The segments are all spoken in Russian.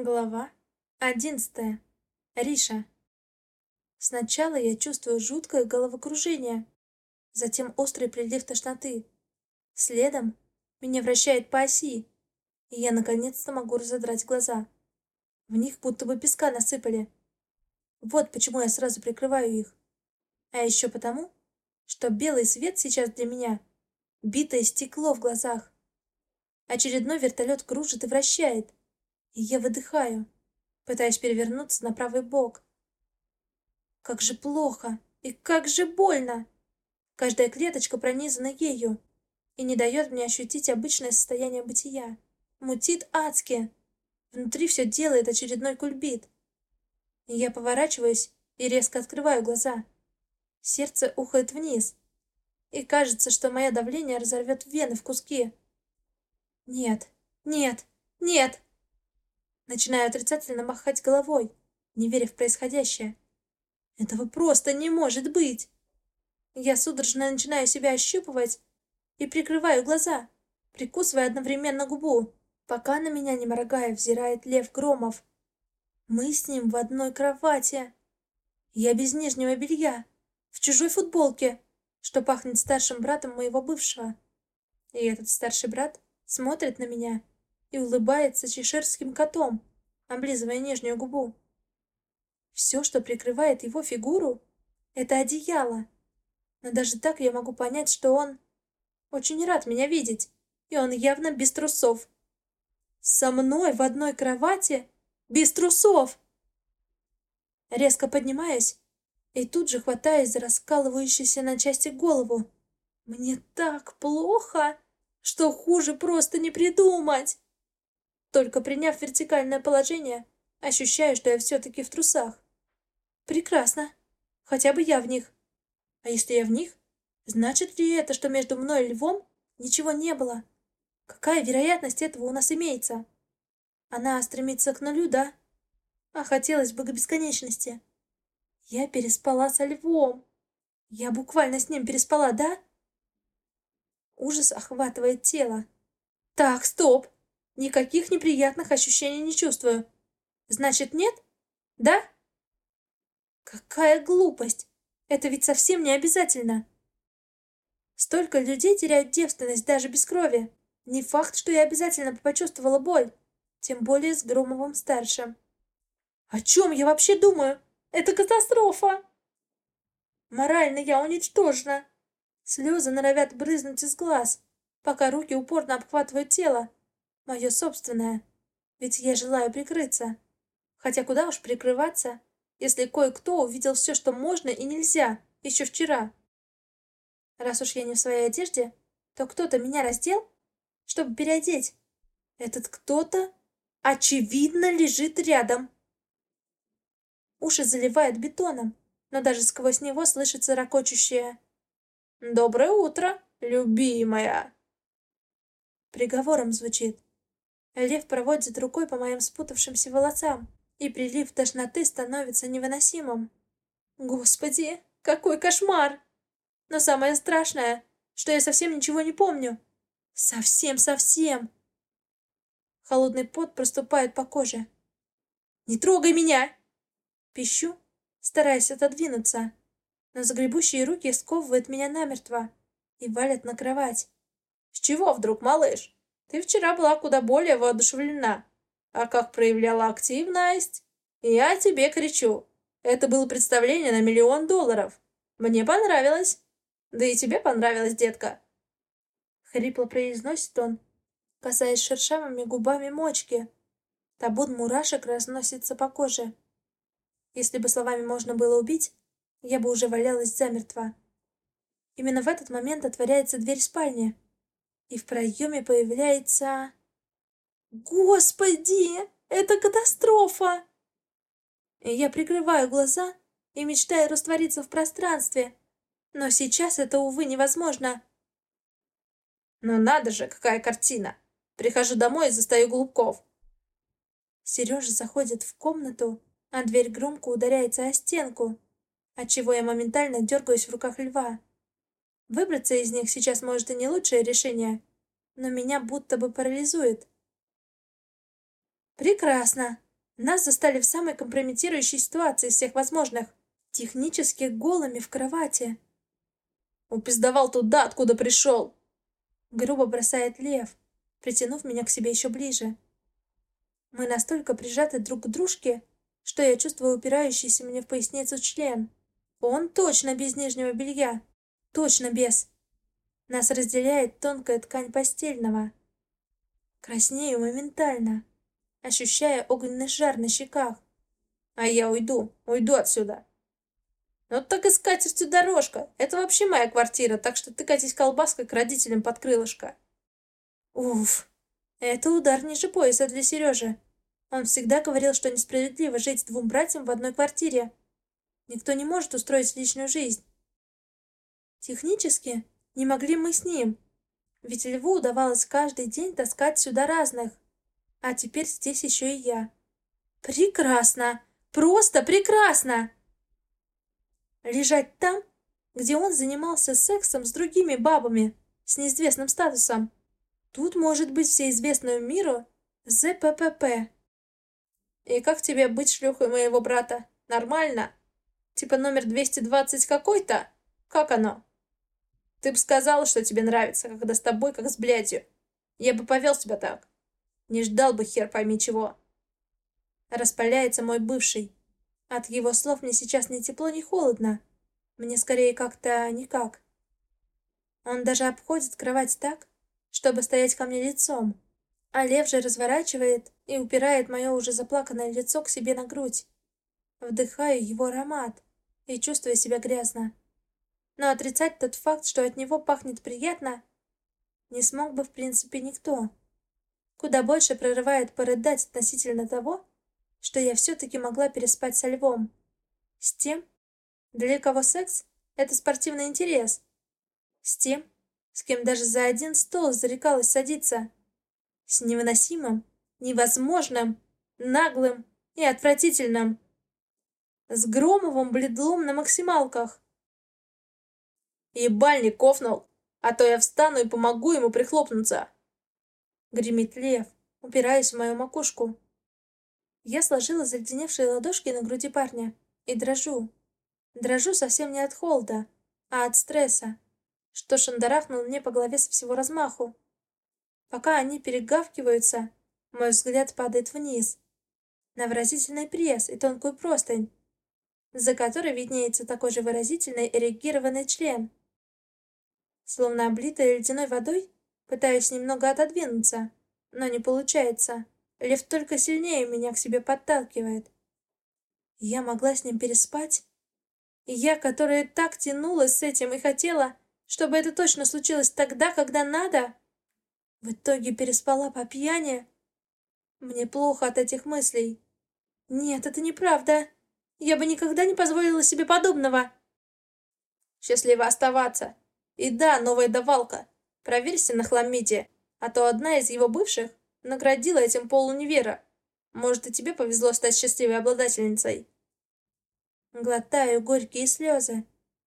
Глава одиннадцатая. Риша. Сначала я чувствую жуткое головокружение, затем острый прилив тошноты. Следом меня вращает по оси, и я наконец-то могу разодрать глаза. В них будто бы песка насыпали. Вот почему я сразу прикрываю их. А еще потому, что белый свет сейчас для меня — битое стекло в глазах. Очередной вертолет кружит и вращает, и я выдыхаю, пытаясь перевернуться на правый бок. Как же плохо и как же больно! Каждая клеточка пронизана ею и не дает мне ощутить обычное состояние бытия. Мутит адски. Внутри все делает очередной кульбит. Я поворачиваюсь и резко открываю глаза. Сердце ухает вниз. И кажется, что мое давление разорвет вены в куски. Нет, нет, нет! Начинаю отрицательно махать головой, не веря в происходящее. Этого просто не может быть! Я судорожно начинаю себя ощупывать и прикрываю глаза, прикусывая одновременно губу, пока на меня, не моргая, взирает Лев Громов. Мы с ним в одной кровати. Я без нижнего белья, в чужой футболке, что пахнет старшим братом моего бывшего. И этот старший брат смотрит на меня и улыбается чеширским котом, облизывая нижнюю губу. Все, что прикрывает его фигуру, это одеяло. Но даже так я могу понять, что он очень рад меня видеть, и он явно без трусов. Со мной в одной кровати без трусов. Резко поднимаюсь и тут же хватаюсь за раскалывающуюся на части голову. Мне так плохо, что хуже просто не придумать. Только приняв вертикальное положение, ощущаю, что я все-таки в трусах. Прекрасно. Хотя бы я в них. А если я в них, значит ли это, что между мной и львом ничего не было? Какая вероятность этого у нас имеется? Она стремится к нулю, да? А хотелось бы к бесконечности. Я переспала со львом. Я буквально с ним переспала, да? Ужас охватывает тело. Так, стоп. Никаких неприятных ощущений не чувствую. Значит, нет? Да? Какая глупость! Это ведь совсем не обязательно. Столько людей теряют девственность даже без крови. Не факт, что я обязательно почувствовала боль. Тем более с Громовым-старшим. О чем я вообще думаю? Это катастрофа! Морально я уничтожена. Слезы норовят брызнуть из глаз, пока руки упорно обхватывают тело. Мое собственное. Ведь я желаю прикрыться. Хотя куда уж прикрываться, если кое-кто увидел все, что можно и нельзя, еще вчера. Раз уж я не в своей одежде, то кто-то меня раздел, чтобы переодеть. Этот кто-то, очевидно, лежит рядом. Уши заливает бетоном, но даже сквозь него слышится ракочущее «Доброе утро, любимая!» Приговором звучит. Лев проводит рукой по моим спутавшимся волосам, и прилив тошноты становится невыносимым. Господи, какой кошмар! Но самое страшное, что я совсем ничего не помню. Совсем-совсем. Холодный пот проступает по коже. «Не трогай меня!» Пищу, стараясь отодвинуться, но загребущие руки сковывают меня намертво и валят на кровать. «С чего вдруг, малыш?» Ты вчера была куда более воодушевлена. А как проявляла активность? Я тебе кричу. Это было представление на миллион долларов. Мне понравилось. Да и тебе понравилось, детка. Хрипло произносит он, касаясь шершавыми губами мочки. Табун мурашек разносится по коже. Если бы словами можно было убить, я бы уже валялась замертво. Именно в этот момент отворяется дверь спальни и в проеме появляется... Господи, это катастрофа! Я прикрываю глаза и мечтаю раствориться в пространстве, но сейчас это, увы, невозможно. Ну надо же, какая картина! Прихожу домой и застаю голубков. Сережа заходит в комнату, а дверь громко ударяется о стенку, отчего я моментально дергаюсь в руках льва. Выбраться из них сейчас может и не лучшее решение, но меня будто бы парализует. Прекрасно. Нас застали в самой компрометирующей ситуации из всех возможных. Технически голыми в кровати. Упиздавал туда, откуда пришел. Грубо бросает Лев, притянув меня к себе еще ближе. Мы настолько прижаты друг к дружке, что я чувствую упирающийся мне в поясницу член. Он точно без нижнего белья. Точно без. Нас разделяет тонкая ткань постельного. Краснею моментально, ощущая огненный жар на щеках. А я уйду, уйду отсюда. Ну так и скатертью дорожка. Это вообще моя квартира, так что ты катись колбаской к родителям под крылышко. Уф, это удар ниже пояса для Сережи. Он всегда говорил, что несправедливо жить двум братьям в одной квартире. Никто не может устроить личную жизнь. Технически не могли мы с ним, ведь Льву удавалось каждый день таскать сюда разных. А теперь здесь еще и я. Прекрасно! Просто прекрасно! Лежать там, где он занимался сексом с другими бабами с неизвестным статусом. Тут может быть всеизвестную миру ЗППП. И как тебе быть шлюхой моего брата? Нормально? Типа номер 220 какой-то? Как оно? Ты бы сказала, что тебе нравится, когда с тобой как с блядью. Я бы повел себя так. Не ждал бы хер пойми чего. Распаляется мой бывший. От его слов мне сейчас ни тепло, ни холодно. Мне скорее как-то никак. Он даже обходит кровать так, чтобы стоять ко мне лицом. А лев же разворачивает и упирает мое уже заплаканное лицо к себе на грудь. Вдыхаю его аромат и чувствую себя грязно. Но отрицать тот факт, что от него пахнет приятно, не смог бы в принципе никто. Куда больше прорывает порыдать относительно того, что я все-таки могла переспать со львом. С тем, для кого секс — это спортивный интерес. С тем, с кем даже за один стол зарекалась садиться. С невыносимым, невозможным, наглым и отвратительным. С Громовым бледлом на максималках. Ебальник кофнул, а то я встану и помогу ему прихлопнуться. Гремит лев, упираясь в мою макушку. Я сложила заледеневшие ладошки на груди парня и дрожу. Дрожу совсем не от холода, а от стресса, что шандарахнул мне по голове со всего размаху. Пока они перегавкиваются, мой взгляд падает вниз, на выразительный пресс и тонкую простынь, за которой виднеется такой же выразительный эрегированный член. Словно облитая ледяной водой, пытаюсь немного отодвинуться, но не получается. Лев только сильнее меня к себе подталкивает. Я могла с ним переспать? Я, которая так тянулась с этим и хотела, чтобы это точно случилось тогда, когда надо, в итоге переспала по пьяни? Мне плохо от этих мыслей. Нет, это неправда. Я бы никогда не позволила себе подобного. Счастливо оставаться. И да, новая давалка. Проверься на хламиде, а то одна из его бывших Наградила этим пол универа. Может, и тебе повезло стать счастливой обладательницей. Глотаю горькие слезы,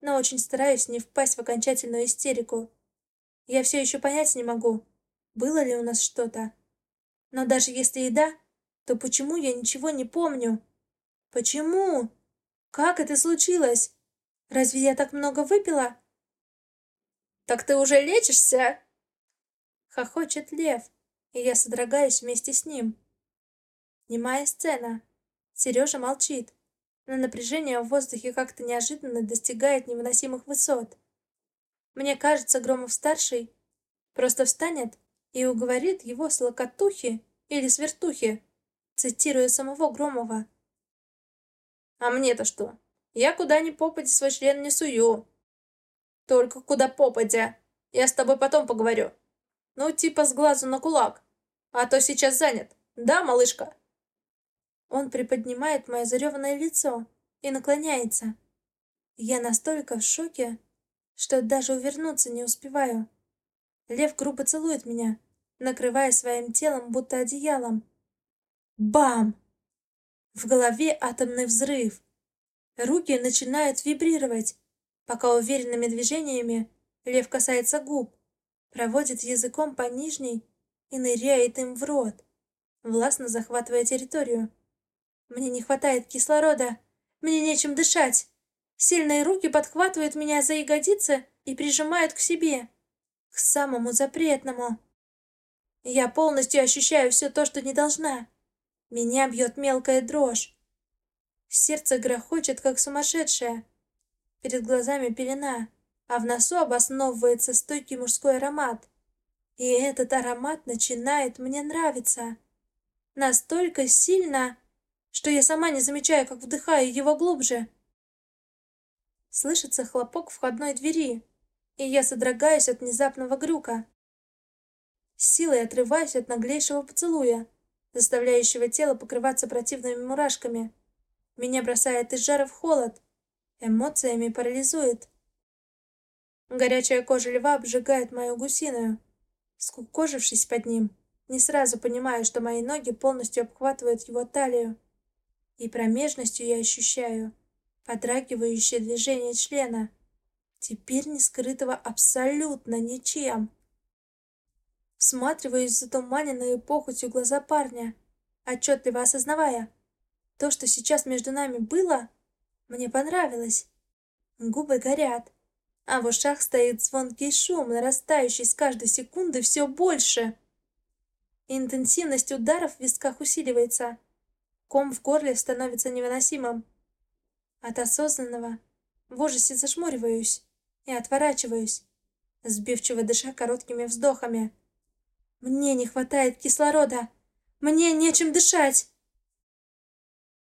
но очень стараюсь не впасть в окончательную истерику. Я все еще понять не могу, было ли у нас что-то. Но даже если и да, то почему я ничего не помню? Почему? Как это случилось? Разве я так много выпила? Так ты уже лечишься? Хохочет лев, и я содрогаюсь вместе с ним. Немая сцена. Сережа молчит, но напряжение в воздухе как-то неожиданно достигает невыносимых высот. Мне кажется, Громов-старший просто встанет и уговорит его с локотухи или свертухи, цитируя самого Громова. «А мне-то что? Я куда ни попадя свой член не сую. Только куда попадя. Я с тобой потом поговорю. Ну, типа с глазу на кулак. А то сейчас занят. Да, малышка?» Он приподнимает мое зареванное лицо и наклоняется. Я настолько в шоке, что даже увернуться не успеваю. Лев грубо целует меня, накрывая своим телом, будто одеялом. Бам! В голове атомный взрыв. Руки начинают вибрировать, пока уверенными движениями лев касается губ, проводит языком по нижней и ныряет им в рот, властно захватывая территорию. Мне не хватает кислорода. Мне нечем дышать. Сильные руки подхватывают меня за ягодицы и прижимают к себе. К самому запретному. Я полностью ощущаю все то, что не должна. Меня бьет мелкая дрожь. Сердце грохочет, как сумасшедшее. Перед глазами пелена, а в носу обосновывается стойкий мужской аромат. И этот аромат начинает мне нравиться. Настолько сильно, что я сама не замечаю, как вдыхаю его глубже. Слышится хлопок входной двери, и я содрогаюсь от внезапного грюка. С силой отрываюсь от наглейшего поцелуя, заставляющего тело покрываться противными мурашками. Меня бросает из жара в холод, эмоциями парализует. Горячая кожа льва обжигает мою гусиную. Скукожившись под ним, не сразу понимаю, что мои ноги полностью обхватывают его талию. И промежностью я ощущаю подрагивающее движение члена, теперь не скрытого абсолютно ничем. Всматриваюсь в затуманенные похотью глаза парня, отчетливо осознавая, то, что сейчас между нами было, мне понравилось. Губы горят, а в ушах стоит звонкий шум, нарастающий с каждой секунды все больше. Интенсивность ударов в висках усиливается. Ком в горле становится невыносимым. От осознанного в ужасе зашмуриваюсь и отворачиваюсь, сбивчиво дыша короткими вздохами. Мне не хватает кислорода. Мне нечем дышать.